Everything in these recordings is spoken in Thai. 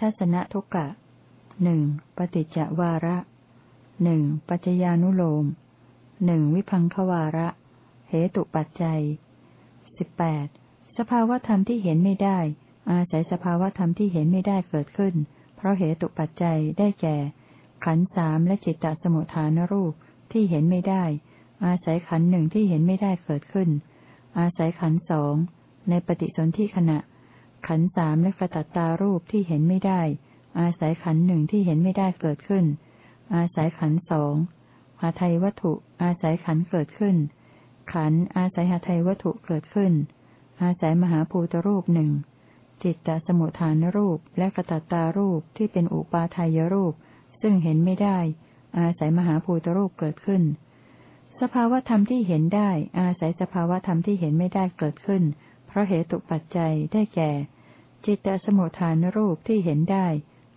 ทัศนทุกะหนึ่งปฏิจจวาระหนึ่งปัจจญานุโลมหนึ่งวิพังควาระ เหตุปัจจัยสิบแปดสภาวธรรมที่เห็นไม่ได้ อาศัยสภาวธรรมที่เห็นไม่ได้เกิดขึ้น เพราะเหตุปัจจัยได้แก่ ขันสามและจิตตสมุทฐานรูปที่เห็นไม่ได้ อาศัยขันหนึ่งที่เห็นไม่ได้เกิดขึ้น อาศัยขันสองในปฏิสนธิขณะ ขันสามและกระตัตตารูปที่เห็นไม่ได้ อาศัยขันหนึ่งที่เห็นไม่ได้เกิดขึ้น อาศัยขันสองหาไทยวัตถุ อาศัยขันเกิดขึ้น ขันอาศัยหาไทยวัตถุเกิดขึ้น อาศัยมหาภูตรูปหนึ่งจิตตสมุทฐานรูปและกระตัตตารูปที่เป็นอุปาทายรูป ซึ่งเห็นไม่ได้ อาศัยมหาภูตรูปเกิดขึ้น สภาวธรรมที่เห็นได้ อาศัยสภาวธรรมที่เห็นไม่ได้เกิดขึ้น เพราะเหตุปัจจัยได้แก่ จิตตสมุทฐานรูปที่เห็นได้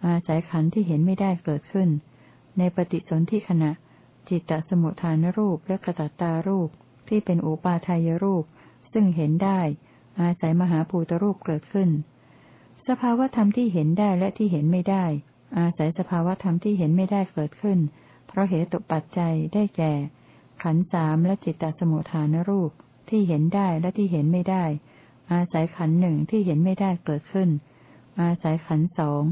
อาศัยขันที่เห็นไม่ได้เกิดขึ้น ในปฏิสนธิขณะ จิตตสมุทฐานรูปและกระตัตตารูปที่เป็นอุปาทายรูป ซึ่งเห็นได้ อาศัยมหาภูตรูปเกิดขึ้น สภาวธรรมที่เห็นได้และที่เห็นไม่ได้ อาศัยสภาวธรรมที่เห็นไม่ได้เกิดขึ้น เพราะเหตุปัจจัยได้แก่ ขันสามและจิตตสมุทฐานรูปที่เห็นได้และที่เห็นไม่ได้ อาศัยขันหนึ่งที่เห็นไม่ได้เกิดขึ้น อาศัยขันสอง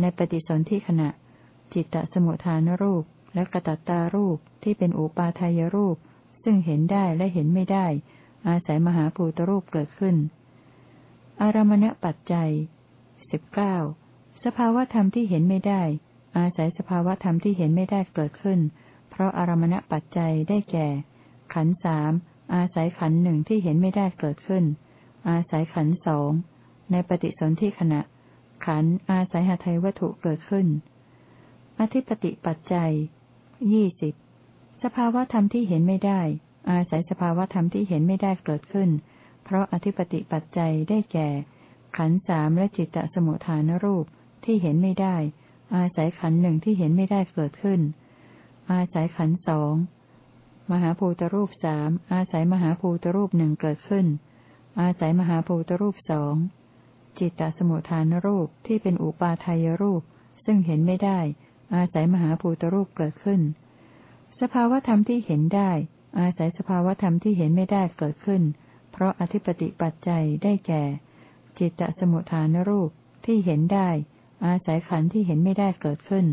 ในปฏิสนธิขณะ จิตตสมุทฐานรูปและกระตัตตารูปที่เป็นอุปาทายรูป ซึ่งเห็นได้และเห็นไม่ได้ อาศัยมหาภูตรูปเกิดขึ้น อารมณปัจจัยสิบเก้าสภาวธรรมที่เห็นไม่ได้ อาศัยสภาวธรรมที่เห็นไม่ได้เกิดขึ้น เพราะอารมณปัจจัยได้แก่ ขันสามอาศัยขันหนึ่งที่เห็นไม่ได้เกิดขึ้น อาศัยขันสองในปฏิสนธิขณะ ขันอาศัยหทัยวัตถุเกิดขึ้น อธิปติปัจจัยยี่สิบสภาวธรรมที่เห็นไม่ได้ อาศัยสภาวธรรมที่เห็นไม่ได้เกิดขึ้น เพราะอธิปติปัจจัยได้แก่ ขันสามและจิตตสมุทฐานรูปที่เห็นไม่ได้ อาศัยขันหนึ่งที่เห็นไม่ได้เกิดขึ้น อาศัยขันสองมหาภูตรูปสามอาศัยมหาภูตรูปหนึ่งเกิดขึ้น อาศัยมหาภูตรูปสองจิตตสมุทฐานรูปที่เป็นอุปาทายรูป ซึ่งเห็นไม่ได้ อาศัยมหาภูตรูปเกิดขึ้น สภาวธรรมที่เห็นได้ อาศัยสภาวธรรมที่เห็นไม่ได้เกิดขึ้น เพราะอธิปติปัจจัยได้แก่ จิตตสมุทฐานรูปที่เห็นได้ อาศัยขันธ์ที่เห็นไม่ได้เกิดขึ้น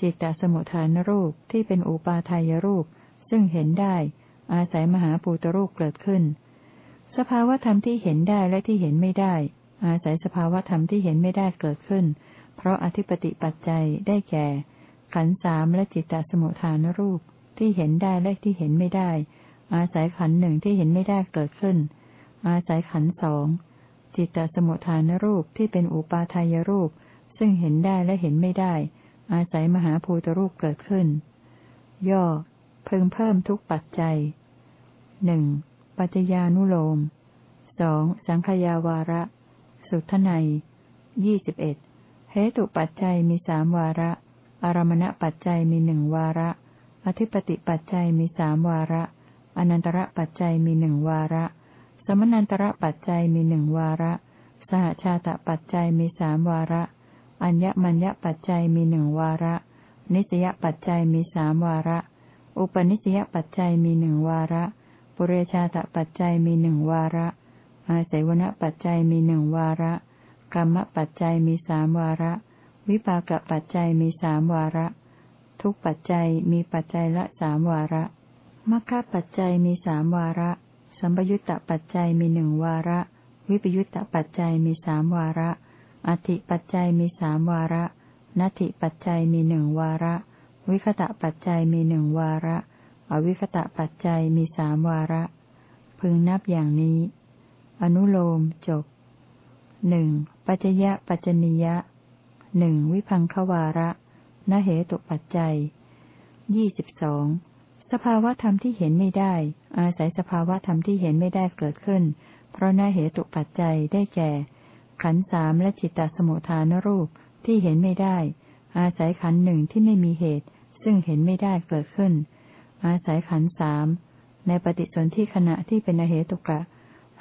จิตตสมุทฐานรูปที่เป็นอุปาทายรูป ซึ่งเห็นได้ อาศัยมหาภูตรูปเกิดขึ้น สภาวธรรมที่เห็นได้และที่เห็นไม่ได้ อาศัยสภาวธรรมที่เห็นไม่ได้เกิดขึ้น เพราะอธิปติปัจจัยได้แก่ ขันสามและจิตตสมุทฐานรูปที่เห็นได้และที่เห็นไม่ได้ อาศัยขันหนึ่งที่เห็นไม่ได้เกิดขึ้น อาศัยขันสองจิตตสมุทฐานรูปที่เป็นอุปาทายรูป ซึ่งเห็นได้และเห็นไม่ได้ อาศัยมหาภูตรูปเกิดขึ้น ย่อเพิ่งเพิ่มทุกปัจจัยหนึ่ง ปัจจญานุโลมสองสังขยาวาระ สุทไนยี่สิบเอ็ดเหตุปัจจัยมีสามวาระ อารมณปัจจัยมีหนึ่งวาระ อธิปติปัจจัยมีสามวาระ อนันตระปัจจัยมีหนึ่งวาระ สมนันตระปัจจัยมีหนึ่งวาระ สหชาตปัจจัยมีสามวาระ อัญญมัญญปัจจัยมีหนึ่งวาระ นิสยปัจจัยมีสามวาระ อุปนิสยปัจจัยมีหนึ่งวาระ ปุเรชาตปัจจัยมีหนึ่งวาระ อาศัยวณปัจจัยมีหนึ่งวาระ กรรมปัจจัยมีสามวาระ วิปากปัจจัยมีสามวาระ ทุกปัจจัยมีปัจจัยละสามวาระมัคคะปัจจัยมีสามวาระ สัมปยุตตปัจจัยมีหนึ่งวาระ วิปยุตตปัจจัยมีสามวาระ อธิปัจจัยมีสามวาระ นัตถิปัจจัยมีหนึ่งวาระ วิคตะปัจจัยมีหนึ่งวาระ อวิคตะปัจจัยมีสามวาระ พึงนับอย่างนี้ อนุโลมจบหนึ่งปัจจยะปัจจนิยะหนึ่งวิพังควาระนเหตุปัจจัยยี่สิบสองสภาวธรรมที่เห็นไม่ได้ อาศัยสภาวธรรมที่เห็นไม่ได้เกิดขึ้น เพราะน่าเหตุปัจจัยได้แก่ ขันสามและจิตตสมุทฐานรูปที่เห็นไม่ได้ อาศัยขันหนึ่งที่ไม่มีเหตุ ซึ่งเห็นไม่ได้เกิดขึ้น อาศัยขันสามในปฏิสนธิขณะที่เป็นอเหตุกะ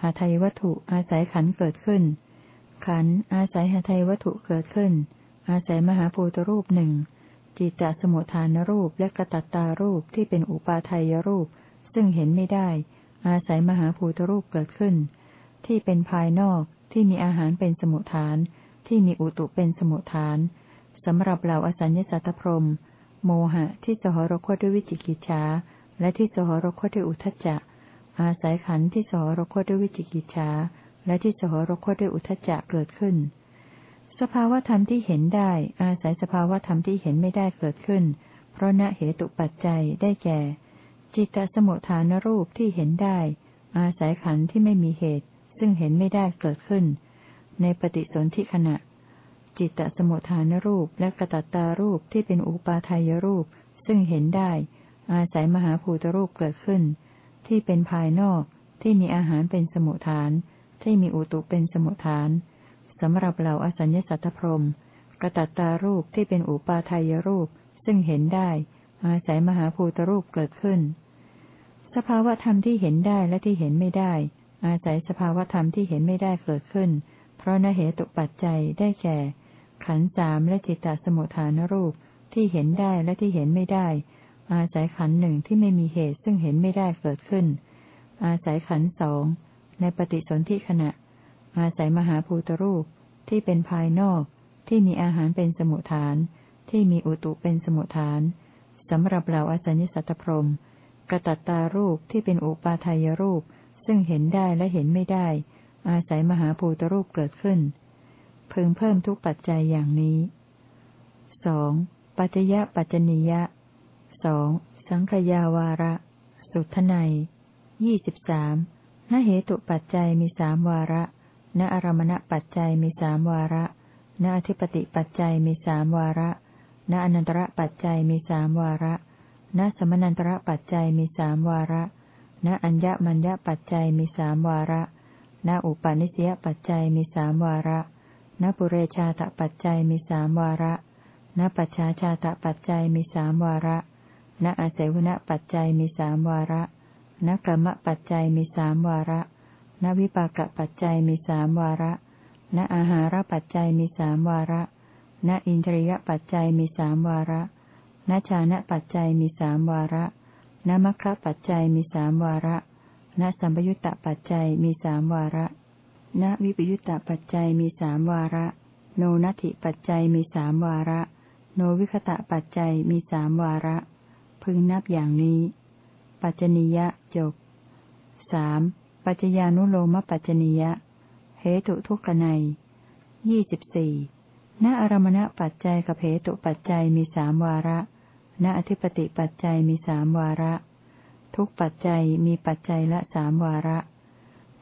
หาไทยวัตถุอาศัยขันเกิดขึ้น ขันอาศัยหาไทยวัตถุเกิดขึ้น อาศัยมหาภูตรูปหนึ่งจิตตสมุทฐานรูปและกระตัตตารูปที่เป็นอุปาทัยรูป ซึ่งเห็นไม่ได้ อาศัยมหาภูตรูปเกิดขึ้น ที่เป็นภายนอกที่มีอาหารเป็นสมุทฐาน ที่มีอุตุเป็นสมุทฐานสำหรับเหล่าอสัญญสัตตพรม โมหะที่สหรคตด้วยวิจิกิจฉาและที่สหรคตด้วยอุทจจะ อาศัยขันธ์ที่สหรคตด้วยวิจิกิจฉาและที่สหรคตด้วยอุทจจะเกิดขึ้น สภาวธรรมที่เห็นได้ อาศัยสภาวธรรมที่เห็นไม่ได้เกิดขึ้น เพราะณเหตุปัจจัยได้แก่ จิตตสมุทฐานรูปที่เห็นได้ อาศัยขันธ์ที่ไม่มีเหตุ ซึ่งเห็นไม่ได้เกิดขึ้น ในปฏิสนธิขณะ จิตตสมุทฐานรูปและกระตัตตารูปที่เป็นอุปาทายรูป ซึ่งเห็นได้ อาศัยมหาภูตรูปเกิดขึ้น ที่เป็นภายนอกที่มีอาหารเป็นสมุทฐาน ที่มีอุตุเป็นสมุทฐานสำหรับเหล่าอสัญญสัตตพรมกระตัตตารูปที่เป็นอุปาทายรูป ซึ่งเห็นได้ อาศัยมหาภูตรูปเกิดขึ้น สภาวธรรมที่เห็นได้และที่เห็นไม่ได้ อาศัยสภาวธรรมที่เห็นไม่ได้เกิดขึ้น เพราะนเหตุปัจจัยได้แก่ ขันสามและจิตตสมุทฐานรูปที่เห็นได้และที่เห็นไม่ได้ อาศัยขันหนึ่งที่ไม่มีเหตุซึ่งเห็นไม่ได้เกิดขึ้น อาศัยขันสองในปฏิสนธิขณะ อาศัยมหาภูตรูปที่เป็นภายนอก ที่มีอาหารเป็นสมุทฐาน ที่มีอุตุเป็นสมุทฐานสำหรับเหล่าอสัญญสัตตพรมกระตัตตารูปที่เป็นอุปาทายรูป ซึ่งเห็นได้และเห็นไม่ได้ อาศัยมหาภูตรูปเกิดขึ้น พึงเพิ่มทุกปัจจัยอย่างนี้สองปัจยะปัจจนิยะสองสังขยาวาระ สุทไนยี่สิบสามณเหตุปัจจัยมีสามวาระ ณอารมณปัจจัยมีสามวาระ ณอธิปติปัจจัยมีสามวาระ ณอนันตระปัจจัยมีสามวาระ ณสมนันตระปัจจัยมีสามวาระ ณอัญญมัญญปัจจัยมีสามวาระ ณอุปาณิสยปัจจัยมีสามวาระ ณปุเรชาตปัจจัยมีสามวาระณปัจฉาชาตปัจจัยมีสามวาระณอาศัยวณปัจจัยมีสามวาระนกรรมปัจจัยมีสามวาระ นวิปากปัจจัยมีสามวาระ ณอาหารปัจจัยมีสามวาระ ณอินทรียปัจจัยมีสามวาระ ณชานะปัจจัยมีสามวาระ ณมัคคะปัจจัยมีสามวาระ ณสัมปยุตตปัจจัยมีสามวาระ ณวิปยุตตปัจจัยมีสามวาระ โนนัตถิปัจจัยมีสามวาระ โนวิคตะปัจจัยมีสามวาระ พึงนับอย่างนี้ ปัจจนิยะจบสามปัจจญานุโลมปัจจนิยะ เหตุทุกขไนยี่สิบสี่ณอารมณปัจจัยกับเหตุปัจจัยมีสามวาระ ณอธิปติปัจจัยมีสามวาระ ทุกปัจจัยมีปัจจัยละสามวาระ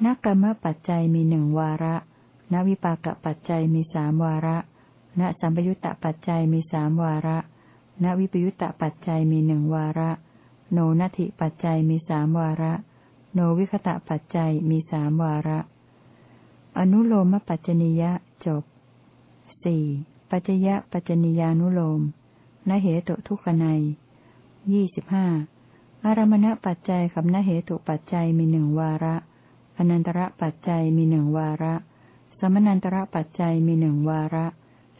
ณกรรมปัจจัยมีหนึ่งวาระณวิปากปัจจัยมีสามวาระณสัมปยุตตปัจจัยมีสามวาระณวิปยุตตปัจจัยมีหนึ่งวาระ โนนัตถิปัจจัยมีสามวาระ โนวิคตะปัจจัยมีสามวาระ อนุโลมปัจจนิยะจบสี่ปัจจยะปัจจนิยานุโลมนเหตุทุกขไนยี่สิบห้าอารมณปัจจัยกับนเหตุปัจจัยมีหนึ่งวาระ อนันตระปัจจัยมีหนึ่งวาระ สมนันตระปัจจัยมีหนึ่งวาระ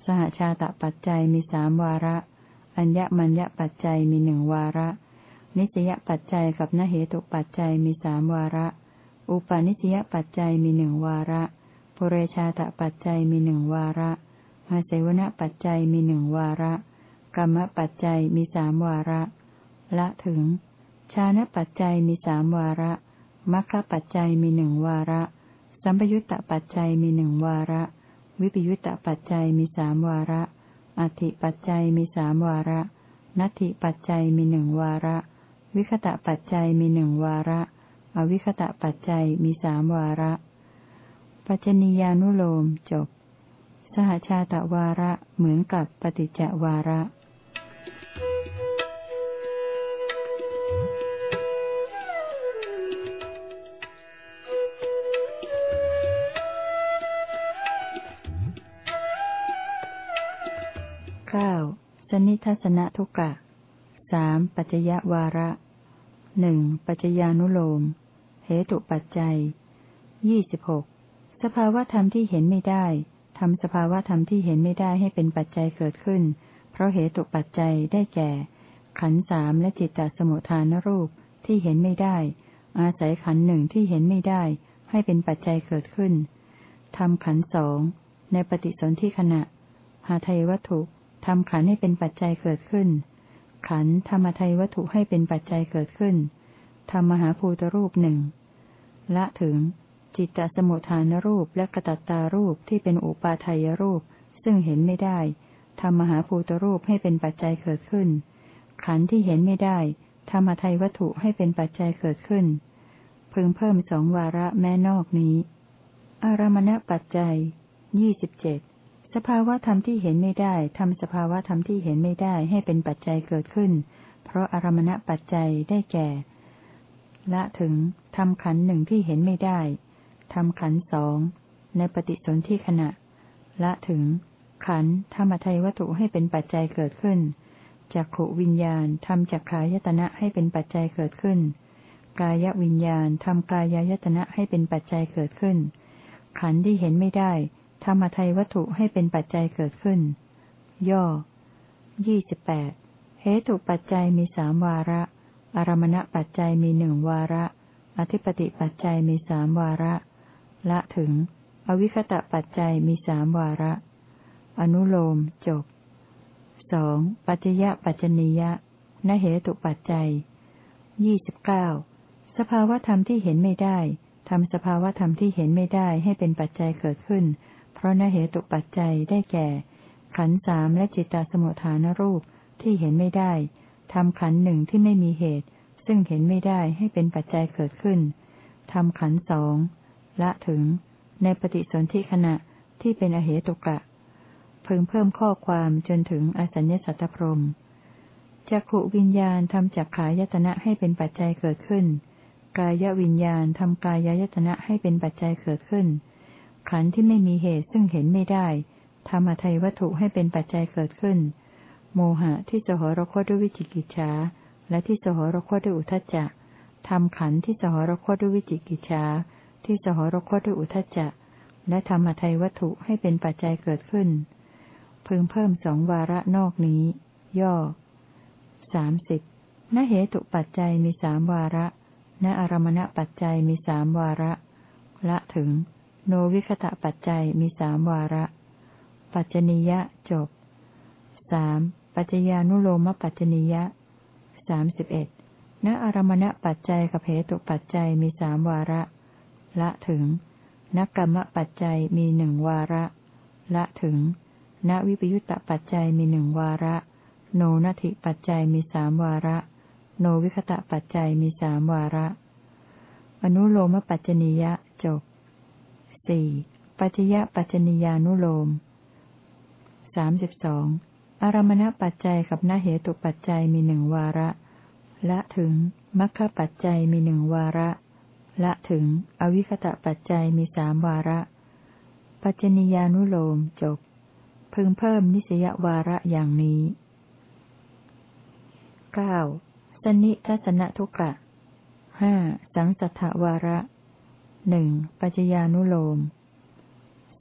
สหชาตปัจจัยมีสามวาระ อัญญมัญญปัจจัยมีหนึ่งวาระ นิสยปัจจัยกับนเหตุปัจจัยมีสามวาระ อุปาณิสยปัจจัยมีหนึ่งวาระปุเรชาตปัจจัยมีหนึ่งวาระอาศัยวณปัจจัยมีหนึ่งวาระ กรรมปัจจัยมีสามวาระ ละถึง ชานะปัจจัยมีสามวาระ มัคคปัจจัยมีหนึ่งวาระ สัมปยุตตปัจจัยมีหนึ่งวาระ วิปยุตตปัจจัยมีสามวาระ อธิปัจจัยมีสามวาระ นัตถิปัจจัยมีหนึ่งวาระ วิคตะปัจจัยมีหนึ่งวาระ อวิคตะปัจจัยมีสามวาระ ปัจจนียานุโลมจบ สหชาตวาระเหมือนกับปฏิจจวาระ นิทัศนทุกะสามปัจจยวาระหนึ่งปัจจญานุโลม เหตุปัจจัยยี่สิบหกสภาวธรรมที่เห็นไม่ได้ทำสภาวธรรมที่เห็นไม่ได้ให้เป็นปัจจัยเกิดขึ้น เพราะเหตุปัจจัยได้แก่ ขันสามและจิตตสมุทฐานรูปที่เห็นไม่ได้ อาศัยขันหนึ่งที่เห็นไม่ได้ ให้เป็นปัจจัยเกิดขึ้นทำขันสองในปฏิสนธิขณะหาไทยวัตถุ ทำขันให้เป็นปัจจัยเกิดขึ้น ขันธรรมไทยวัตถุให้เป็นปัจจัยเกิดขึ้นทำมหาภูตรูปหนึ่งละถึง จิตตสมุทฐานรูปและกระตัตตารูปที่เป็นอุปาทายรูป ซึ่งเห็นไม่ได้ทำมหาภูตรูปให้เป็นปัจจัยเกิดขึ้น ขันที่เห็นไม่ได้ธรรมไทยวัตถุให้เป็นปัจจัยเกิดขึ้น พึงเพิ่มสองวาระแม้นอกนี้ อารมณปัจจัยยี่สิบเจ็ด สภาวะธรรมที่เห็นไม่ได้ทำสภาวะธรรมที่เห็นไม่ได้ให้เป็นปัจจัยเกิดขึ้น เพราะอารมณปัจจัยได้แก่ ละถึงทำขันหนึ่งที่เห็นไม่ได้ทำขันสองในปฏิสนธิขณะ ละถึง ขันธรรมทัยวัตถุให้เป็นปัจจัยเกิดขึ้นจากขวิญญาณทำจากขายตนะให้เป็นปัจจัยเกิดขึ้น กายวิญญาณทำกายายตนะให้เป็นปัจจัยเกิดขึ้น ขันที่เห็นไม่ได้ ธรรมทัยวัตถุให้เป็นปัจจัยเกิดขึ้น ย่อ ยี่สิบแปดเหตุปัจจัยมีสามวาระ อารมณปัจจัยมีหนึ่งวาระ อธิปติปัจจัยมีสามวาระ ละถึง อวิคตะปัจจัยมีสามวาระ อนุโลมจบสองปัจจยปัจจนิยะนเหตุปัจจัยยี่สิบเก้าสภาวธรรมที่เห็นไม่ได้ทำสภาวธรรมที่เห็นไม่ได้ให้เป็นปัจจัยเกิดขึ้น เพราะนเหตุปัจจัยได้แก่ ขันสามและจิตตสมุทฐานรูปที่เห็นไม่ได้ทำขันหนึ่งที่ไม่มีเหตุ ซึ่งเห็นไม่ได้ให้เป็นปัจจัยเกิดขึ้นทำขันสองละถึง ในปฏิสนธิขณะที่เป็นอเหตุกะเพิ่งเพิ่มข้อความจนถึงอสัญญสัตตพรมจักขวิญญาณทำจักขายตนะให้เป็นปัจจัยเกิดขึ้น กายวิญญาณทำกายายตนะให้เป็นปัจจัยเกิดขึ้น ขันธ์ที่ไม่มีเหตุซึ่งเห็นไม่ได้ทำอทัยวัตถุให้เป็นปัจจัยเกิดขึ้น โมหะที่สหรคตด้วยวิจิกิจฉาและที่สหรคตด้วยอุทจจะทำขันธ์ที่สหรคตด้วยวิจิกิจฉาที่สหรคตด้วยอุทจจะ และทำอทัยวัตถุให้เป็นปัจจัยเกิดขึ้น พึงเพิ่มสองวาระนอกนี้ ย่อสามสิบนเหตุปัจจัยมีสามวาระ ณอารมณปัจจัยมีสามวาระ ละถึง โนวิคตะปัจจัยมีสามวาระ ปัจจนิยะจบสามปัจจญานุโลมปัจจนิยะสามสิบเอ็ดณอารมณปัจจัยกับเหตุปัจจัยมีสามวาระ ละถึงนักกรรมปัจจัยมีหนึ่งวาระ ละถึง ณวิปยุตตปัจจัยมีหนึ่งวาระ โนนัติปัจจัยมีสามวาระ โนวิคตะปัจจัยมีสามวาระ อนุโลมปัจจนิยะจบ สี่ปัจจยปัจจนิยานุโลมสามสิบสองอารมณปัจจัยกับนเหตุปัจจัยมีหนึ่งวาระ ละถึงมัคคปัจจัยมีหนึ่งวาระ ละถึง อวิคตะปัจจัยมีสามวาระ ปัจจนิยานุโลมจบ พึงเพิ่มนิสยวาระอย่างนี้เก้าสนิทัศนทุกะห้าสังสัทธวาระ หนึ่งปัจจญานุโลม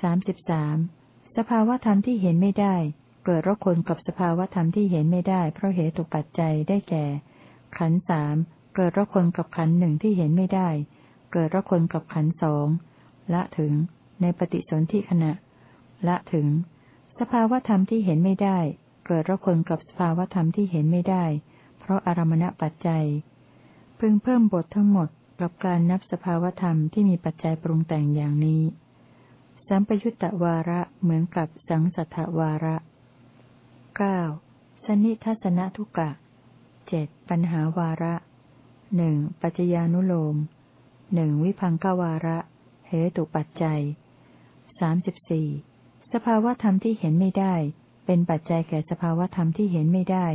สามสิบสามสภาวธรรมที่เห็นไม่ได้ เกิดรคนกับสภาวธรรมที่เห็นไม่ได้ เพราะเหตุปัจจัยได้แก่ ขันสามเกิดรคนกับขันหนึ่งที่เห็นไม่ได้ เกิดรคนกับขันสองละถึง ในปฏิสนธิขณะ ละถึง สภาวธรรมที่เห็นไม่ได้ เกิดระคนกับสภาวธรรมที่เห็นไม่ได้ เพราะอารมณปัจจัย พึงเพิ่มบททั้งหมด กับการนับสภาวธรรมที่มีปัจจัยปรุงแต่งอย่างนี้ สัมปยุตตวาระเหมือนกับสังสัทธวาระเก้าสนิทัศนทุกะเจ็ดปัญหาวาระหนึ่งปัจจญานุโลมหนึ่งวิพังกวาระ เหตุปัจจัยสามสิบสี่สภาวธรรมที่เห็นไม่ได้ เป็นปัจจัยแก่สภาวธรรมที่เห็นไม่ได้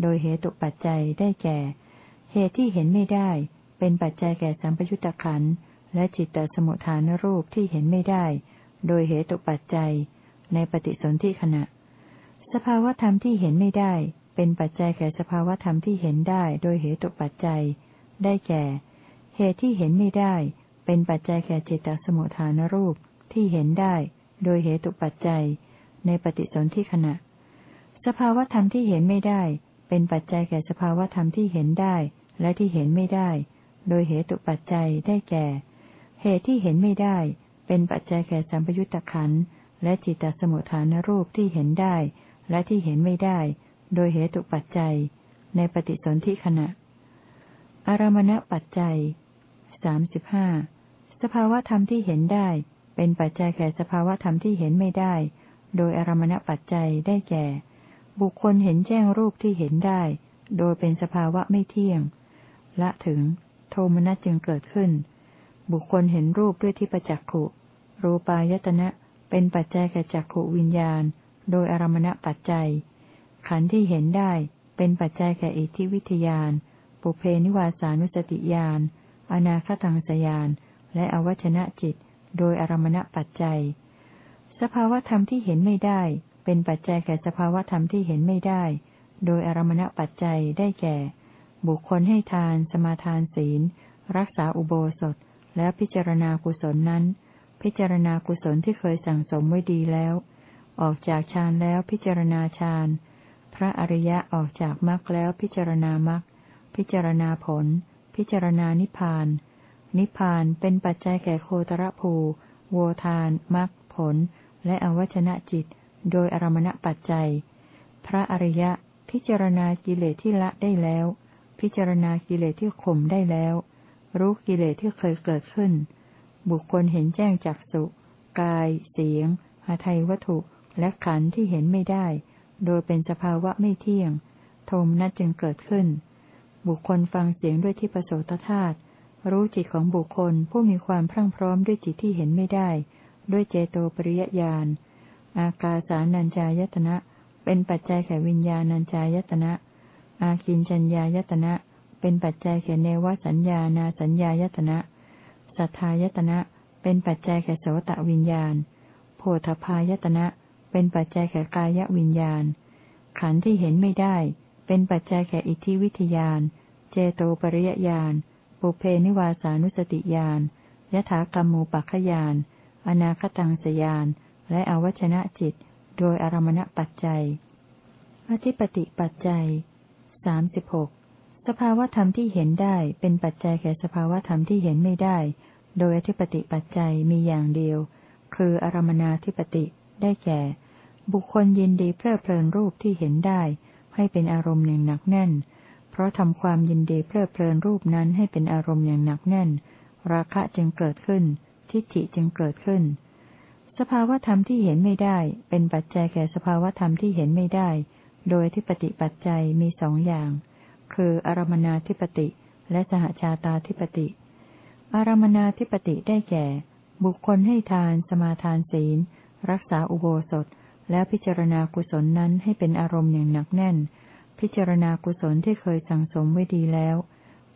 โดยเหตุปัจจัยได้แก่ เหตุที่เห็นไม่ได้ เป็นปัจจัยแก่สัมปยุตตะขันและจิตตสมุทฐานรูปที่เห็นไม่ได้ โดยเหตุปัจจัย ในปฏิสนธิขณะ สภาวธรรมที่เห็นไม่ได้ เป็นปัจจัยแก่สภาวธรรมที่เห็นได้ โดยเหตุปัจจัย ได้แก่ เหตุที่เห็นไม่ได้ เป็นปัจจัยแก่จิตตสมุทฐานรูปที่เห็นได้ โดยเหตุปัจจัย ในปฏิสนธิขณะ สภาวธรรมที่เห็นไม่ได้ เป็นปัจจัยแก่สภาวธรรมที่เห็นได้ และที่เห็นไม่ได้ โดยเหตุปัจจัยได้แก่ เหตุที่เห็นไม่ได้ เป็นปัจจัยแก่สัมปยุตตะขันและจิตตสมุทฐานรูปที่เห็นได้ และที่เห็นไม่ได้ โดยเหตุปัจจัย ในปฏิสนธิขณะ อารมณปัจจัยสามสิบห้าสภาวธรรมที่เห็นได้ เป็นปัจจัยแก่สภาวธรรมที่เห็นไม่ได้ โดยอารมณปัจจัยได้แก่ บุคคลเห็นแจ้งรูปที่เห็นได้ โดยเป็นสภาวะไม่เที่ยง ละถึง โทมนัสจึงเกิดขึ้น บุคคลเห็นรูปด้วยที่ประจักขุรูปายตนะเป็นปัจจัยแก่จักขุวิญญาณ โดยอารมณปัจจัย ขันธ์ที่เห็นได้เป็นปัจจัยแก่อิทธิวิทยานปุเพนิวาสานุสติญาณอนาคตังสยานและอวัชนะจิต โดยอารมณปัจจัย สภาวธรรมที่เห็นไม่ได้ เป็นปัจจัยแก่สภาวธรรมที่เห็นไม่ได้ โดยอารมณปัจจัยได้แก่ บุคคลให้ทาน สมาทานศีล รักษาอุโบสถ และพิจารณากุศลนั้น พิจารณากุศลที่เคยสั่งสมไว้ดีแล้ว ออกจากฌานแล้วพิจารณาฌาน พระอริยะออกจากมรรคแล้วพิจารณามรรค พิจารณาผล พิจารณานิพพาน นิพพานเป็นปัจจัยแก่โคตรภู โวทาน มรรค ผล และอวัชนะจิต โดยอารมณปัจจัย พระอริยะพิจารณากิเลสที่ละได้แล้ว พิจารณากิเลสที่ข่มได้แล้ว รู้กิเลสที่เคยเกิดขึ้น บุคคลเห็นแจ้งจากสุกาย เสียงหาไทยวัตถุและขันธ์ที่เห็นไม่ได้ โดยเป็นสภาวะไม่เที่ยง โทมนัสจึงเกิดขึ้น บุคคลฟังเสียงด้วยที่ประโสตธาตุรู้จิตของบุคคลผู้มีความพรั่งพร้อมด้วยจิตที่เห็นไม่ได้ ด้วยเจโตปริยญาณ อากาสานัญจายตนะ เป็นปัจจัยแก่วิญญาณัญจายตนะ อากินจัญญายตนะ เป็นปัจจัยแก่เนวสัญญานาสัญญายตนะ สัทธายตนะ เป็นปัจจัยแก่โสตวิญญาณ โพธพายตนะ เป็นปัจจัยแก่กายวิญญาณ ขันธ์ที่เห็นไม่ได้ เป็นปัจจัยแก่อิทธิวิทยาน เจโตปริยญาณ ปุเพนิวาสานุสติญาณยถากรรมูปัคขยาน อนาคตังสยาน และอวัชนะจิต โดยอารมณปัจจัย อธิปติปัจจัย สามสิบหกสภาวธรรมที่เห็นได้เป็นปัจจัยแก่สภาวธรรมที่เห็นไม่ได้ โดยอธิปติปัจจัยมีอย่างเดียว คืออารมนาธิปติได้แก่ บุคคลยินดีเพลิดเพลินรูปที่เห็นได้ ให้เป็นอารมณ์อย่างหนักแน่น เพราะทำความยินดีเพลิดเพลินรูปนั้นให้เป็นอารมณ์อย่างหนักแน่น ราคะจึงเกิดขึ้น ทิฏฐิจึงเกิดขึ้น สภาวธรรมที่เห็นไม่ได้ เป็นปัจจัยแก่สภาวธรรมที่เห็นไม่ได้ โดยอธิปติปัจจัยมีสองอย่าง คืออารมนาธิปติและสหชาตาธิปติ อารมนาธิปติได้แก่ บุคคลให้ทาน สมาทานศีล รักษาอุโบสถ แล้วพิจารณากุศลนั้นให้เป็นอารมณ์อย่างหนักแน่น พิจารณากุศลที่เคยสั่งสมไว้ดีแล้ว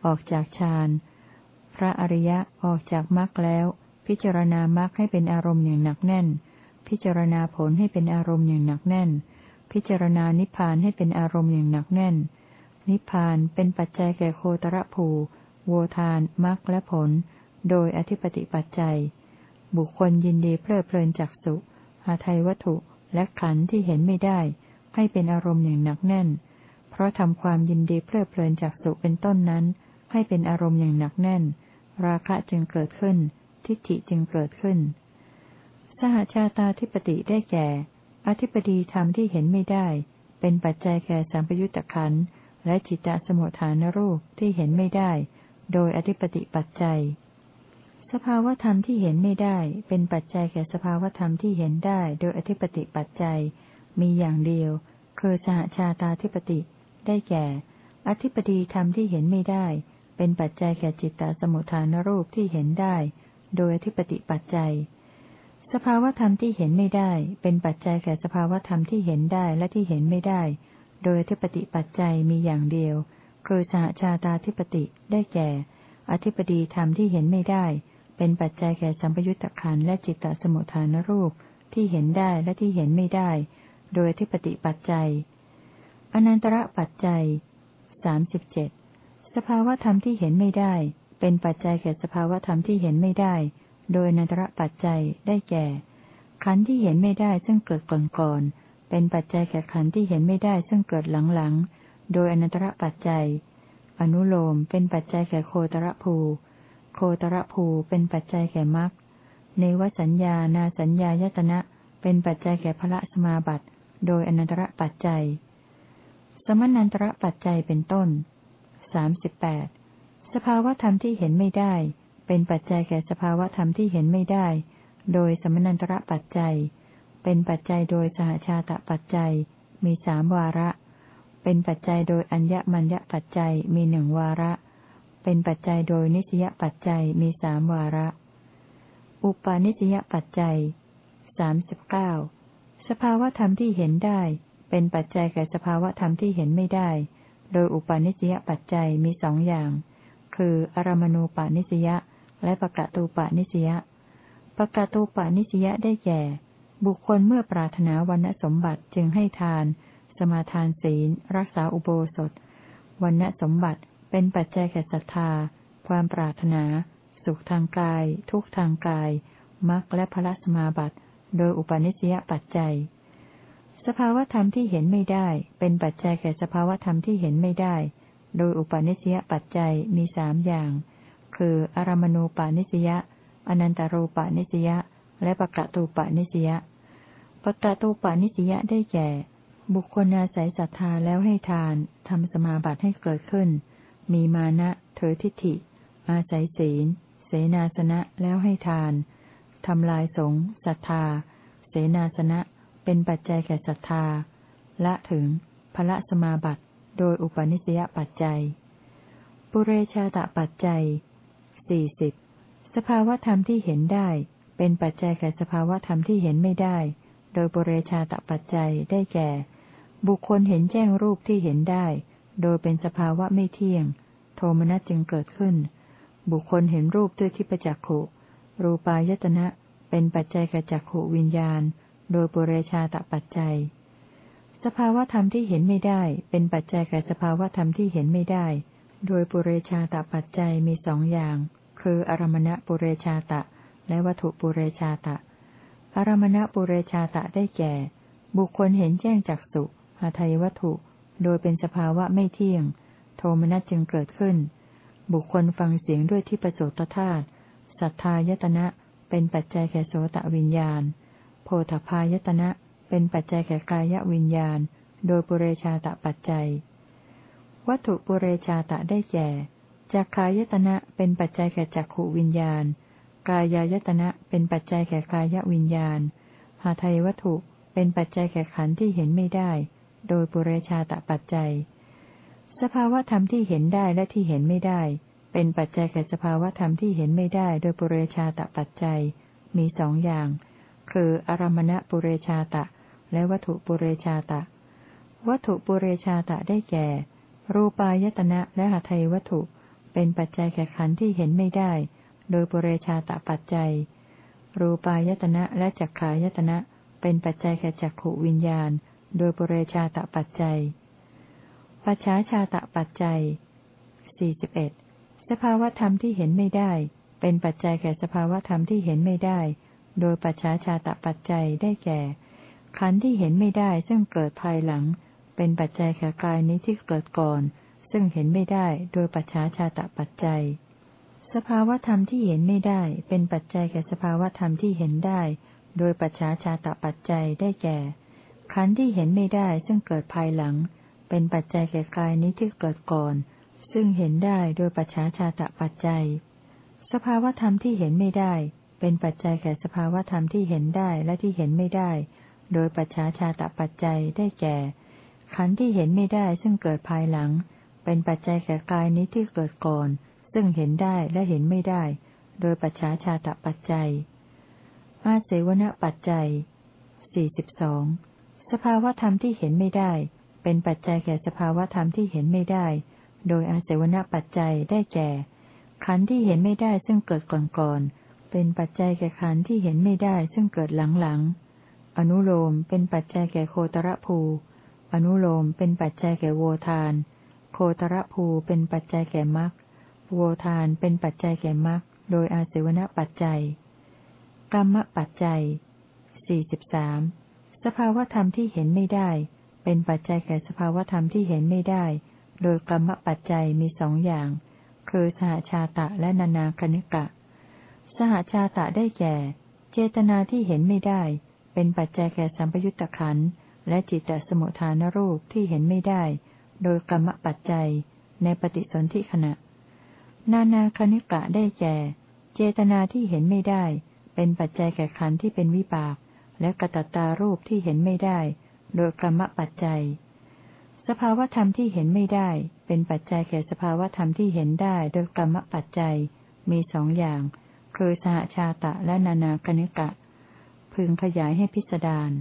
ออกจากฌาน พระอริยะออกจากมรรคแล้ว พิจารณามรรคให้เป็นอารมณ์อย่างหนักแน่น พิจารณาผลให้เป็นอารมณ์อย่างหนักแน่น พิจารณานิพพานให้เป็นอารมณ์อย่างหนักแน่น นิพพานเป็นปัจจัยแก่โคตรภูโวทานมรรคและผล โดยอธิปติปัจจัย บุคคลยินดีเพลิดเพลินจากสุหาไทยวัตถุและขันธ์ที่เห็นไม่ได้ ให้เป็นอารมณ์อย่างหนักแน่น เพราะทำความยินดีเพลิดเพลินจากสุเป็นต้นนั้น ให้เป็นอารมณ์อย่างหนักแน่น ราคะจึงเกิดขึ้น ทิฏฐิจึงเกิดขึ้น สหชาตาธิปติได้แก่ อธิปดีธรรมที่เห็นไม่ได้ เป็นปัจจัยแก่สัมปยุตตะขันธ์และจิตตสมุทฐานรูปที่เห็นไม่ได้ โดยอธิปติปัจจัย สภาวธรรมที่เห็นไม่ได้ เป็นปัจจัยแก่สภาวธรรมที่เห็นได้ โดยอธิปติปัจจัย มีอย่างเดียว คือสหชาตาธิปติ ได้แก่ อธิปดีธรรมที่เห็นไม่ได้ เป็นปัจจัยแก่จิตตสมุทฐานรูปที่เห็นได้ โดยอธิปติปัจจัย สภาวธรรมที่เห็นไม่ได้ เป็นปัจจัยแก่สภาวธรรมที่เห็นได้และที่เห็นไม่ได้ โดยอธิปติปัจจัยมีอย่างเดียว คือสหชาตาธิปติได้แก่ อธิปดีธรรมที่เห็นไม่ได้ เป็นปัจจัยแก่สัมปยุตตะขันและจิตตสมุทฐานรูปที่เห็นได้และที่เห็นไม่ได้ โดยอธิปติปัจจัย อนันตระปัจจัยสามสิบเจ็ดสภาวธรรมที่เห็นไม่ได้ เป็นปัจจัยแก่สภาวธรรมที่เห็นไม่ได้ โดยอนันตระปัจจัยได้แก่ ขันธ์ที่เห็นไม่ได้ซึ่งเกิดก่อนก่อนเป็นปัจจัยแก่ขันธ์ที่เห็นไม่ได้ซึ่งเกิดหลังๆ โดยอนันตระปัจจัย อนุโลมเป็นปัจจัยแก่โคตรภู โคตรภูเป็นปัจจัยแก่มรรคในวสัญญานาสัญญายตนะ เป็นปัจจัยแก่พระสมาบัติ โดยอนันตระปัจจัย สมนันตระปัจจัยเป็นต้นสาสิบแปดสภาวธรรมที่เห็นไม่ได้ เป็นปัจจัยแก่สภาวธรรมที่เห็นไม่ได้ โดยสมนันตระปัจจัย เป็นปัจจัยโดยสหชาตปัจจัย มีสามวาระ เป็นปัจจัยโดยอัญญมัญญปัจจัยมีหนึ่งวาระ เป็นปัจจัยโดยนิสยปัจจัยมีสามวาระ อุปาณิสยปัจจัยสามสิบเก้าสภาวธรรมที่เห็นได้ เป็นปัจจัยแก่สภาวธรรมที่เห็นไม่ได้ โดยอุปาณิสยปัจจัยมีสองอย่าง คือ อารมณูปานิสยา และปะกะตูปานิสยาปะกะตูปานิสยาได้แก่ บุคคลเมื่อปรารถนาวันสมบัติจึงให้ทาน สมาทานศีล รักษาอุโบสถวันสมบัติเป็นปัจจัยแก่ศรัทธา ความปรารถนา สุขทางกาย ทุกทางกายมรรคและพระสมาบัติ โดยอุปนิสยปัจจัย สภาวธรรมที่เห็นไม่ได้ เป็นปัจจัยแก่สภาวธรรมที่เห็นไม่ได้ โดยอุปาณิสยปัจจัยมีสามอย่าง คือ อารมณูปาณิสยาอนันตารูปาณิสยาและปะกะตูปาณิสยาปะกะตูปาณิสยาได้แก่ บุคคลอาศัยศรัทธาแล้วให้ทานทำสมาบัติให้เกิดขึ้น มีมานะเถอทิฏฐิ อาศัยศีล เสนาสนะแล้วให้ทานทำลายสงศรัทธา เสนาสนะ เป็นปัจจัยแก่ศรัทธา ละถึงพระสมาบัติ โดยอุปนิสยปัจจัย ปุเรชาตปัจจัย สี่สิบสภาวธรรมที่เห็นได้ เป็นปัจจัยแก่สภาวธรรมที่เห็นไม่ได้ โดยปุเรชาตปัจจัยได้แก่ บุคคลเห็นแจ้งรูปที่เห็นได้ โดยเป็นสภาวะไม่เที่ยง โทมนัสจึงเกิดขึ้น บุคคลเห็นรูปด้วยทิพจักขุ รูปายตนะ เป็นปัจจัยแก่จักขุวิญญาณ โดยปุเรชาตปัจจัย สภาวธรรมที่เห็นไม่ได้ เป็นปัจจัยแก่สภาวธรรมที่เห็นไม่ได้ โดยปุเรชาตปัจจัยมีสองอย่าง คืออารมณะปุเรชาตะ และวัตถุปุเรชาตะ อารมณะปุเรชาตะได้แก่ บุคคลเห็นแจ้งจากสุหาไทยวัตถุ โดยเป็นสภาวะไม่เที่ยง โทมนัสจึงเกิดขึ้น บุคคลฟังเสียงด้วยที่ประโสตธาตุศรัทธายตนะ เป็นปัจจัยแก่โสตวิญญาณ โพธพายตนะ เป็นปัจจัยแก่กายวิญญาณ โดยปุเรชาตะปัจจัย วัตถุปุเรชาตะได้แก่ จักขายตนะเป็นปัจจัยแก่จักขวิญญาณ กายายตนะเป็นปัจจัยแก่กายวิญญาณ หาไทยวัตถุเป็นปัจจัยแก่ขันธ์ที่เห็นไม่ได้ โดยปุเรชาตปัจจัย สภาวธรรมที่เห็นได้และที่เห็นไม่ได้ เป็นปัจจัยแก่สภาวธรรมที่เห็นไม่ได้ โดยปุเรชาตปัจจัย มีสองอย่าง คืออารมณะปุเรชาตะ และวัตถุปุเรชาตะ วัตถุปุเรชาตะได้แก่ รูปายตนะและหาไทยวัตถุ เป็นปัจจัยแก่ขันธ์ที่เห็นไม่ได้ โดยปุเรชาตปัจจัย รูปายตนะและจักขายตนะเป็นปัจจัยแก่จักขวิญญาณ โดยปุเรชาตปัจจัย ปัจฉาชาตปัจจัยสี่สิบเอ็ดสภาวธรรมที่เห็นไม่ได้ เป็นปัจจัยแก่สภาวธรรมที่เห็นไม่ได้ โดยปัจฉาชาตปัจจัยได้แก่ ขันธ์ที่เห็นไม่ได้ซึ่งเกิดภายหลัง เป็นปัจจัยแก่กายนี้ที่เกิดก่อน ซึ่งเห็นไม่ได้โดยปัจฉาชาตะปัจจัย สภาวธรรมที่เห็นไม่ได้ เป็นปัจจัยแก่สภาวธรรมที่เห็นได้ โดยปัจฉาชาตะปัจจัยได้แก่ ขันธ์ที่เห็นไม่ได้ซึ่งเกิดภายหลัง เป็นปัจจัยแก่กายนี้ที่เกิดก่อน ซึ่งเห็นได้โดยปัจฉาชาตะปัจจัย สภาวธรรมที่เห็นไม่ได้ เป็นปัจจัยแก่สภาวธรรมที่เห็นได้และที่เห็นไม่ได้ โดยปัจฉาชาตปัจจัยได้แก่ ขันธ์ที่เห็นไม่ได้ซึ่งเกิดภายหลังเเป็นปัจจัยแก่กายนี้ที่เกิดก่อน ซึ่งเห็นได้และเห็นไม่ได้ โดยปัจฉาชาตปัจจัย อาเสวนปัจจัยสี่สิบสองสภาวธรรมที่เห็นไม่ได้ เป็นปัจจัยแก่สภาวธรรมที่เห็นไม่ได้ โดยอาเสวนปัจจัยได้แก่ ขันธ์ที่เห็นไม่ได้ซึ่งเกิดก่อนก่อนเป็นปัจจัยแก่ขันธ์ที่เห็นไม่ได้ซึ่งเกิดหลังหลังอนุโลมเป็นปัจจัยแก่โคตรภู อนุโลมเป็นปัจจัยแก่โวทาน คตรภูเป็นปัจจัยแก่มรรคโวทานเป็นปัจจัยแก่มรรคโดยอาศัยวณปัจจัย กรรมปัจจัยสี่สิบสามสภาวธรรมที่เห็นไม่ได้ เป็นปัจจัยแก่สภาวธรรมที่เห็นไม่ได้ โดยกรรมปัจจัยมีสองอย่าง คือสหชาตะและนานาคณิกะ สหชาตะได้แก่ เจตนาที่เห็นไม่ได้ เป็นปัจจัยแก่สัมปยุตตะขันและจิตตสมุทฐานรูปที่เห็นไม่ได้ โดยกรรมปัจจัย ในปฏิสนธิขณะ นานาคณิกะได้แก่ เจตนาที่เห็นไม่ได้ เป็นปัจจัยแก่ขันที่เป็นวิบาก และกระตัตตารูปที่เห็นไม่ได้ โดยกรรมปัจจัย สภาวธรรมที่เห็นไม่ได้ เป็นปัจจัยแก่สภาวธรรมที่เห็นได้ โดยกรรมปัจจัย มีสองอย่าง คือสหชาตะและนานาคณิกะ พึงขยายให้พิสดาร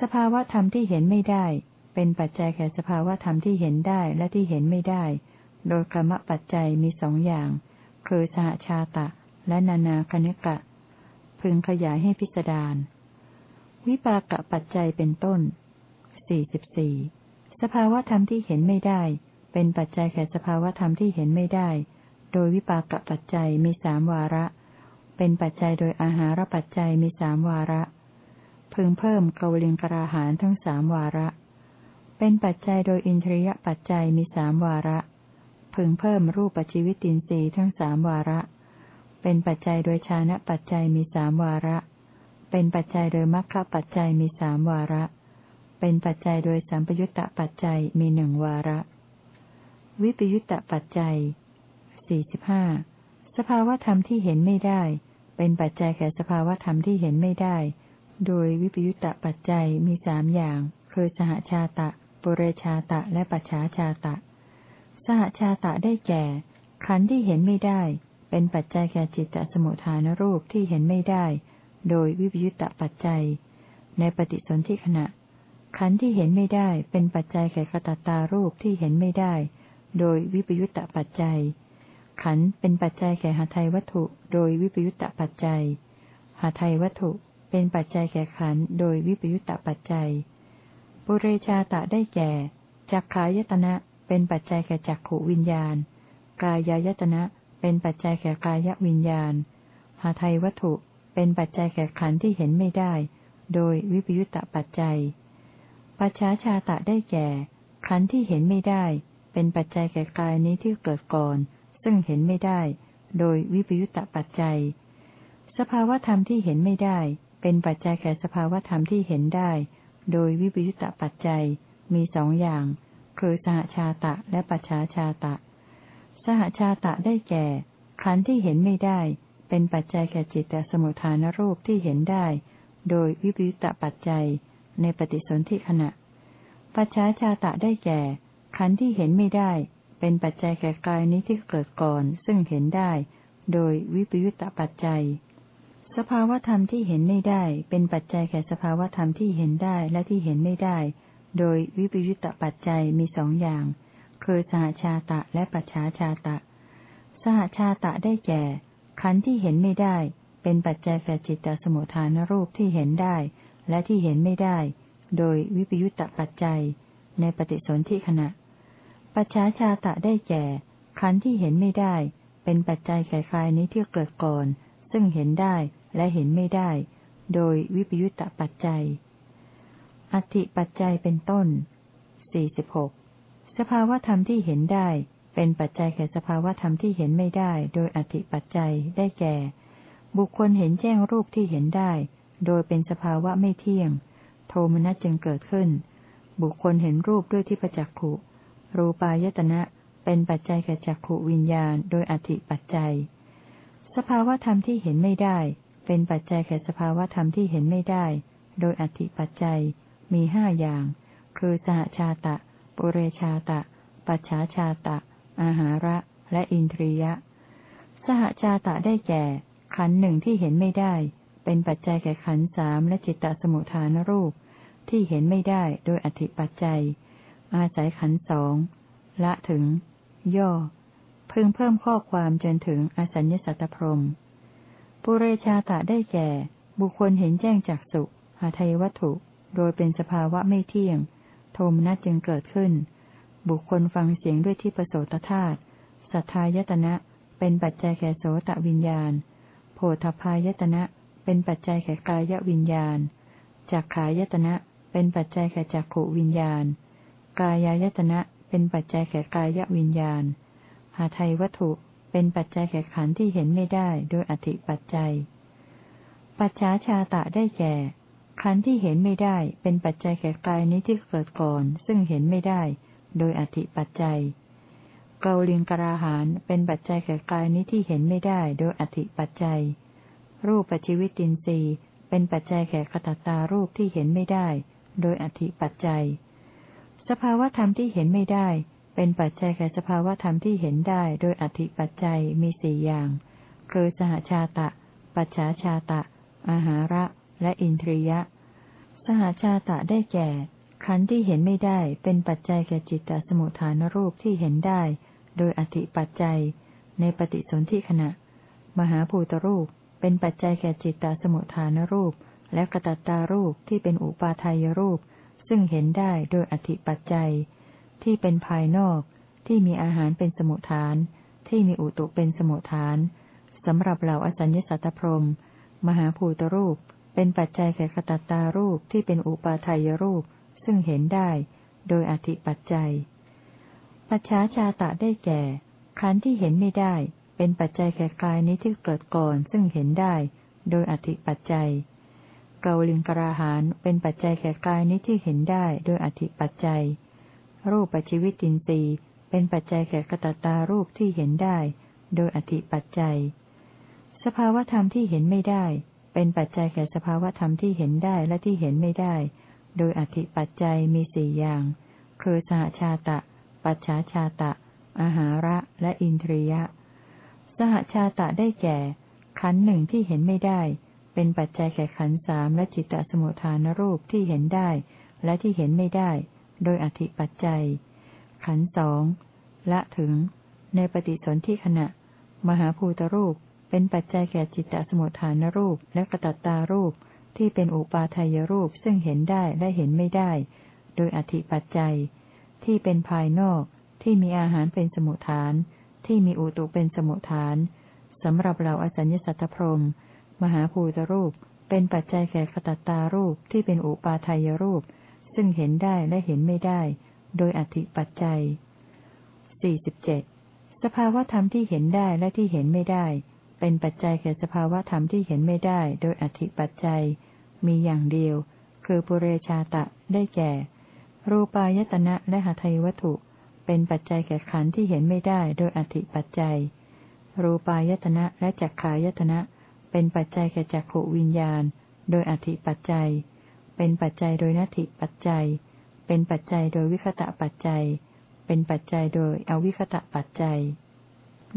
สภาวธรรมที่เห็นไม่ได้ เป็นปัจจัยแก่สภาวธรรมที่เห็นได้และที่เห็นไม่ได้ โดยกรรมปัจจัยมีสองอย่าง คือสหชาตะ และนานาคณิกะ พึงขยายให้พิสดารวิปากปัจจัยเป็นต้นสี่สิบสี่สภาวธรรมที่เห็นไม่ได้ เป็นปัจจัยแก่สภาวธรรมที่เห็นไม่ได้ โดยวิปากปัจจัยมีสามวาระ เป็นปัจจัยโดยอาหารปัจจัยมีสามวาระ พึงเพิ่มกวลิงกราหานทั้งสามวาระ เป็นปัจจัยโดยอินทรียปัจจัยมีสามวาระ พึงเพิ่มรูปปัจจิวิตินทรีย์ทั้งสามวาระ เป็นปัจจัยโดยชานะปัจจัยมีสามวาระ เป็นปัจจัยโดยมรรคปัจจัยมีสามวาระ เป็นปัจจัยโดยสัมปยุตตปัจจัยมีหนึ่งวาระ วิปยุตตปัจจัยสี่สิบห้าสภาวธรรมที่เห็นไม่ได้ เป็นปัจจัยแก่สภาวธรรมที่เห็นไม่ได้ โดยวิปยุตตปัจจัยมีสามอย่าง คือสหชาตะ ปุเรชาตะและปัจฉาชาตะ สหชาตะได้แก่ ขันธ์ที่เห็นไม่ได้ เป็นปัจจัยแก่จิตตสมุทฐานรูปที่เห็นไม่ได้ โดยวิปยุตตปัจจัย ในปฏิสนธิขณะ ขันธ์ที่เห็นไม่ได้ เป็นปัจจัยแก่กตัตตารูปที่เห็นไม่ได้ โดยวิปยุตตปัจจัย ขันธ์เป็นปัจจัยแก่หาไทยวัตถุ โดยวิปยุตตปัจจัยหาไทยวัตถุ เป็นปัจจัยแก่ขันโดยวิปยุตตปัจจัย ปุเรชาตะได้แก่จักขายตนะเป็นปัจจัยแก่จักขวิญญาณ กายายตนะเป็นปัจจัยแก่กายวิญญาณ หาไทยวัตถุเป็นปัจจัยแก่ขันที่เห็นไม่ได้ โดยวิปยุตตปัจจัย ปัจฉาชาตะได้แก่ ขันที่เห็นไม่ได้ เป็นปัจจัยแก่กายนี้ที่เกิดก่อน ซึ่งเห็นไม่ได้ โดยวิปยุตตปัจจัย สภาวธรรมที่เห็นไม่ได้ เป็นปัจจัยแก่สภาวธรรมที่เห็นได้ โดยวิปยุตตปัจจัยมีสองอย่าง คือสหชาตะและปัจฉาชาตะ สหชาตะได้แก่ ขันธ์ที่เห็นไม่ได้ เป็นปัจจัยแก่จิตตสมุทฐานรูปที่เห็นได้ โดยวิปยุตตปัจจัยในปฏิสนธิขณะ ปัจฉาชาตะได้แก่ ขันธ์ที่เห็นไม่ได้ เป็นปัจจัยแก่กายนี้ที่เกิดก่อน ซึ่งเห็นได้ โดยวิปยุตตปัจจัย สภาวธรรมที่เห็นไม่ได้ เป็นปัจจัยแก่สภาวธรรมที่เห็นได้และที่เห็นไม่ได้ โดยวิปยุตตปัจจัยมีสองอย่าง คือสหชาตะและปัจฉาชาตะ สหชาตะได้แก่ ขันธ์ที่เห็นไม่ได้ เป็นปัจจัยแก่จิตตสมุทฐานรูปที่เห็นได้ และที่เห็นไม่ได้ โดยวิปยุตตปัจจัย ในปฏิสนธิขณะ ปัจฉาชาตะได้แก่ ขันธ์ที่เห็นไม่ได้ เป็นปัจจัยแก่กายนี้ที่เกิดก่อน ซึ่งเห็นได้ และเห็นไม่ได้ โดยวิปยุตตปัจจัย อธิปัจจัยเป็นต้นสี่สิบหกสภาวธรรมที่เห็นได้ เป็นปัจจัยแก่สภาวธรรมที่เห็นไม่ได้ โดยอธิปัจจัยได้แก่ บุคคลเห็นแจ้งรูปที่เห็นได้ โดยเป็นสภาวะไม่เที่ยง โทมนัสจึงเกิดขึ้น บุคคลเห็นรูปด้วยที่ประจักขุรูปายตนะเป็นปัจจัยแก่จักขุวิญญาณ โดยอธิปัจจัย สภาวธรรมที่เห็นไม่ได้ เป็นปัจจัยแก่สภาวธรรมที่เห็นไม่ได้ โดยอธิปัจจัย มีห้าอย่าง คือสหชาตะ ปุเรชาตะ ปัจฉาชาตะ อาหาระ และอินทรียะ สหชาตะได้แก่ ขันหนึ่งที่เห็นไม่ได้ เป็นปัจจัยแก่ขันสามและจิตตสมุทฐานรูป ที่เห็นไม่ได้โดยอธิปัจจัย อาศัยขันสองละถึง ย่อพิ่งเพิ่มข้อความจนถึงอสัญญสัตตพรม ปุเรชาตะได้แก่ บุคคลเห็นแจ้งจากสุหาไทยวัตถุ โดยเป็นสภาวะไม่เที่ยง โทมนัสจึงเกิดขึ้น บุคคลฟังเสียงด้วยที่ประโสตธาตุสัทธายตนะ เป็นปัจจัยแก่โสตวิญญาณ โพธพายตนะ เป็นปัจจัยแก่กายวิญญาณจักขายตนะ เป็นปัจจัยแก่จักขวิญญาณ กายายตนะ เป็นปัจจัยแก่กายวิญญาณ หาไทยวัตถุ เป็นปัจจัยแก่ขันธ์ที่เห็นไม่ได้โดยอธิปัจจัย ปัจฉาชาตะได้แก่ ขันธ์ที่เห็นไม่ได้ เป็นปัจจัยแก่กายนี้ที่เกิดก่อน ซึ่งเห็นไม่ได้ โดยอธิปัจจัย เกาลิงกราหานเป็นปัจจัยแก่กายนี้ที่เห็นไม่ได้ โดยอธิปัจจัย รูปปัจจิวิตินทรีย์ เป็นปัจจัยแก่ขตตารูปที่เห็นไม่ได้ โดยอธิปัจจัย สภาวธรรมที่เห็นไม่ได้ เป็นปัจจัยแก่สภาวธรรมที่เห็นได้โดยอธิปัจจัยมีสี่อย่าง คือสหชาตะ ปัจฉาชาตะ อาหาระ และอินทรียะ สหชาตะได้แก่ ขันธ์ที่เห็นไม่ได้เป็นปัจจัยแก่จิตตสมุทฐานรูปที่เห็นได้ โดยอธิปัจจัย ในปฏิสนธิขณะ มหาภูตรูปเป็นปัจจัยแก่จิตตสมุทฐานรูป และกระตัตตารูปที่เป็นอุปาทายรูป ซึ่งเห็นได้โดยอธิปัจจัย ที่เป็นภายนอก ที่มีอาหารเป็นสมุทฐาน ที่มีอุตุเป็นสมุทฐานสำหรับเหล่าอสัญญสัตตพรม มหาภูตรูป เป็นปัจจัยแก่กระตัตตารูปที่เป็นอุปาทายรูป ซึ่งเห็นได้ โดยอธิปัจจัย ปัจฉาชาตะได้แก่ ขันธ์ที่เห็นไม่ได้ เป็นปัจจัยแก่กายนี้ที่เกิดก่อน ซึ่งเห็นได้ โดยอธิปัจจัย เกาลิงกราหานเป็นปัจจัยแก่กายนี้ที่เห็นได้ โดยอธิปัจจัย รูปปัจจิวิตินทรีย์เป็นปัจจัยแก่กตตารูปที่เห็นได้ โดยอธิปัจจัย สภาวธรรมที่เห็นไม่ได้ เป็นปัจจัยแก่สภาวธรรมที่เห็นได้และที่เห็นไม่ได้ โดยอธิปัจจัยมีสี่อย่าง คือสหชาตะ ปัจฉาชาตะ อาหาระและอินทรียะ สหชาตะได้แก่ ขันหนึ่งที่เห็นไม่ได้ เป็นปัจจัยแก่ขันสามและจิตตสมุทฐานรูปที่เห็นได้ และที่เห็นไม่ได้ โดยอธิปัจจัย ขันสองละถึง ในปฏิสนธิขณะ มหาภูตรูปเป็นปัจจัยแก่จิตตสมุทฐานรูปและกระตัตตารูปที่เป็นอุปาทายรูปซึ่งเห็นได้และเห็นไม่ได้ โดยอธิปัจจัย ที่เป็นภายนอกที่มีอาหารเป็นสมุทฐาน ที่มีอุตุเป็นสมุทฐานสำหรับเราอสัญญสัตตพรมมหาภูตรูปเป็นปัจจัยแก่ขตัตตารูปที่เป็นอุปาทายรูป ซึ่งเห็นได้และเห็นไม่ได้ โดยอธิปัจจัย 47. สภาวธรรมที่เห็นได้และที่เห็นไม่ได้ เป็นปัจจัยแก่สภาวธรรมที่เห็นไม่ได้ โดยอธิปัจจัย มีอย่างเดียว คือปุเรชาตะได้แก่ รูปายตนะและหาไทยวัตถุ เป็นปัจจัยแก่ขันธ์ที่เห็นไม่ได้ โดยอธิปัจจัย รูปายตนะและจักขายตนะ เป็นปัจจัยแก่จักขวิญญาณ โดยอธิปัจจัย เป็นปัจจัยโดยนัตถิปัจจัย เป็นปัจจัยโดยวิคตะปัจจัย เป็นปัจจัยโดยอวิคตะปัจจัย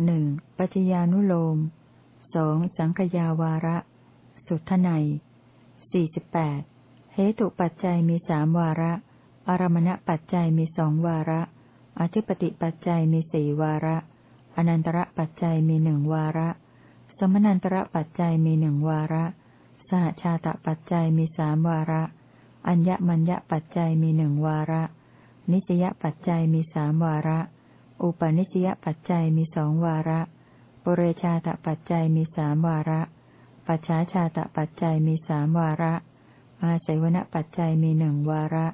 หนึ่งปัจจญานุโลมสองสังขยาวาระ สุทไนสี่สิบแปดเหตุปัจจัยมีสามวาระ อารมณปัจจัยมีสองวาระ อธิปติปัจจัยมีสี่วาระ อนันตระปัจจัยมีหนึ่งวาระ สมนันตระปัจจัยมีหนึ่งวาระ หชาตปัจจัยมีสามวาระ อัญญมัญญปัจจัยมีหนึ่งวาระ นิสยปัจจัยมีสามวาระ อุปนิสยปัจจัยมีสองวาระ ปุเรชาตปัจจัยมีสามวาระ ปัจฉาชาตปัจจัยมีสามวาระ อาศัยวณปัจจัยมีหนึ่งวาระ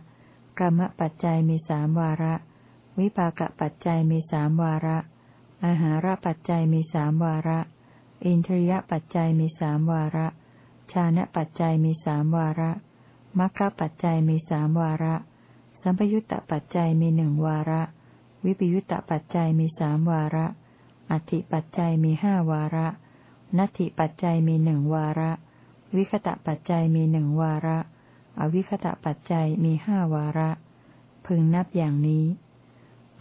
กรรมปัจจัยมีสามวาระ วิปากปัจจัยมีสามวาระ อาหารปัจจัยมีสามวาระ อินทรียปัจจัยมีสามวาระ ชานะปัจจัยมีสามวาระมัคคปัจจัยมีสามวาระ สัมปยุตตปัจจัยมีหนึ่งวาระ วิปยุตตปัจจัยมีสามวาระ อธิปัจจัยมีห้าวาระ นัตถิปัจจัยมีหนึ่งวาระ วิคตะปัจจัยมีหนึ่งวาระ อวิคตะปัจจัยมีห้าวาระ พึงนับอย่างนี้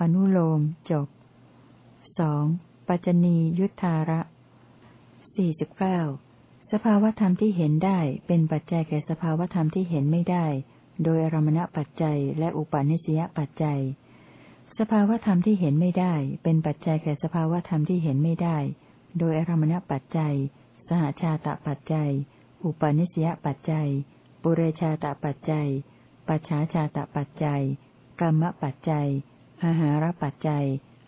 อนุโลมจบสองปัจจณียุทธาระสี่สิบเก้า สภาวธรรมที่เห็นได้เป็นปัจจัยแก่สภาวธรรมที่เห็นไม่ได้ โดยอารมณปัจจัยและอุปาณิสยปัจจัย สภาวธรรมที่เห็นไม่ได้ เป็นปัจจัยแก่สภาวธรรมที่เห็นไม่ได้ โดยอารมณปัจจัย สหชาตปัจจัย อุปาณิสยปัจจัย ปุเรชาตปัจจัย ปัจฉาชาตปัจจัย กรรมปัจจัย อาหารปัจจัย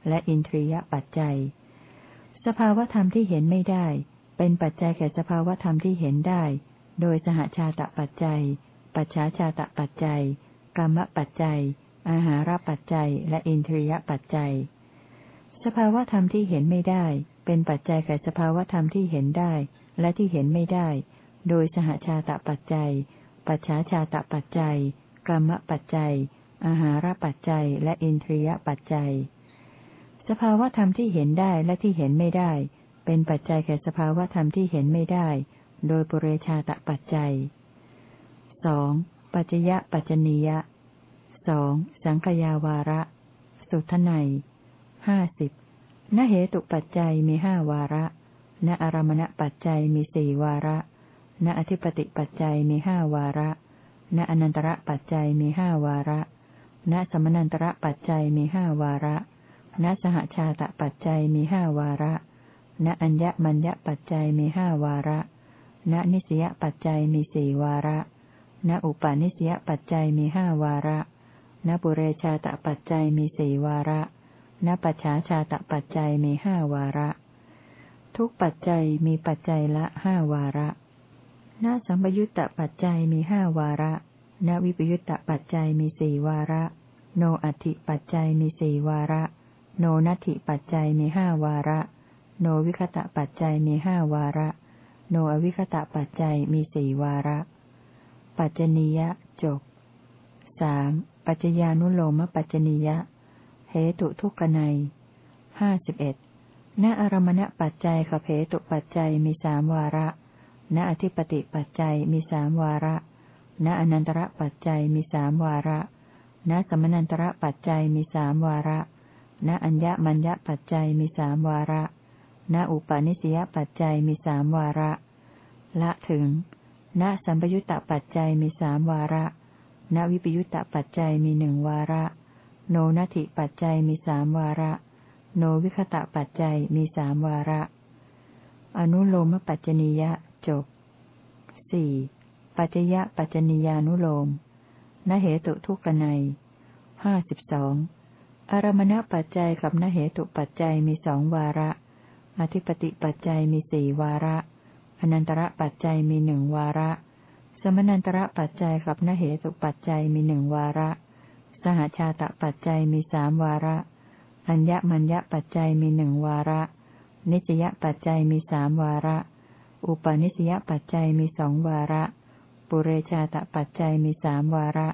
และอินทรียปัจจัย สภาวธรรมที่เห็นไม่ได้ เป็นปัจจัยแก่สภาวธรรมที่เห็นได้ โดยสหชาตปัจจัย ปัจฉาชาตปัจจัย กรรมปัจจัย อาหารปัจจัย และอินทรียปัจจัย สภาวธรรมที่เห็นไม่ได้ เป็นปัจจัยแก่สภาวธรรมที่เห็นได้ และที่เห็นไม่ได้ โดยสหชาตปัจจัย ปัจฉาชาตปัจจัย กรรมปัจจัย อาหารปัจจัย และอินทรียปัจจัย สภาวธรรมที่เห็นได้และที่เห็นไม่ได้ เป็นปัจจัยแก่สภาวธรรมที่เห็นไม่ได้ โดยปุเรชาตปัจจัยสองปัจจยะปัจจนียะสองสังขยาวาระ สุทไนห้าสิบนเหตุปัจจัยมีห้าวาระ ณอารมณปัจจัยมีสี่วาระ ณอธิปติปัจจัยมีห้าวาระ ณอนันตระปัจจัยมีห้าวาระ ณสมนันตระปัจจัยมีห้าวาระ ณสหชาตปัจจัยมีห้าวาระ ณอัญญมัญญปัจจัยมีห้าวาระ ณนิสยปัจจัยมีสี่วาระ ณอุปาณิสยปัจจัยมีห้าวาระ ณปุเรชาตปัจจัยมีสี่วาระ ณปัจฉาชาตปัจจัยมีห้าวาระ ทุกปัจจัยมีปัจจัยละห้าวาระ ณสัมปยุตตปัจจัยมีห้าวาระ ณวิปยุตตปัจจัยมีสี่วาระ โนอัติปัจจัยมีสี่วาระ โนนัตถิปัจจัยมีห้าวาระ โนวิคตะปัจจัยมีห้าวาระ โนอวิคตะปัจจัยมีสี่วาระ ปัจจนียะจบสามปัจจญานุโลมปัจจนียะ เหตุทุกขไนห้าสิบเอ็ดณอารมณปัจจัยกับเหตุปัจจัยมีสามวาระ ณอธิปติปัจจัยมีสามวาระ ณอนันตระปัจจัยมีสามวาระ ณสมนันตระปัจจัยมีสามวาระ ณอัญญมัญญปัจจัยมีสามวาระ ณอุปาณิสยปัจจัยมีสามวาระ ละถึง ณสัมปยุตตปัจจัยมีสามวาระ ณวิปยุตตปัจจัยมีหนึ่งวาระ โนนัตถิปัจจัยมีสามวาระ โนวิคตะปัจจัยมีสามวาระ อนุโลมปัจจนียะจบสี่ปัจจยะปัจจนิยานุโลมนเหตุทุกนัยห้าสิบสองอารมณปัจจัยกับนเหตุปัจจัยมีสองวาระ อธิปติปัจจัยมีสี่วาระ อนันตระปัจจัยมีหนึ่งวาระ สมนันตระปัจจัยกับนเหตุปัจจัยมีหนึ่งวาระ สหชาตปัจจัยมีสามวาระ อัญญมัญญปัจจัยมีหนึ่งวาระ นิจยปัจจัยมีสามวาระ อุปาณิสยปัจจัยมีสองวาระ ปุเรชาตปัจจัยมีสามวาระ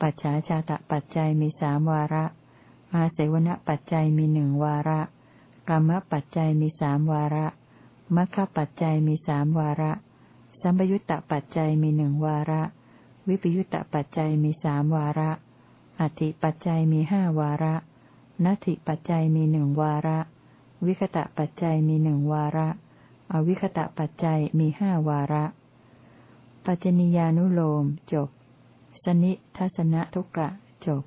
ปัจฉาชาตปัจจัยมีสามวาระอาเสวณปัจจัยมีหนึ่งวาระ กรรมปัจจัยมีสามวาระมัคคปัจจัยมีสามวาระ สัมปยุตตปัจจัยมีหนึ่งวาระ วิปยุตตปัจจัยมีสามวาระ อธิปัจจัยมีห้าวาระนัตถิปัจจัยมีหนึ่งวาระ วิคตะปัจจัยมีหนึ่งวาระ อวิคตะปัจจัยมีห้าวาระ ปัจจนิยานุโลมจบ สนิทัศนทุกะจบ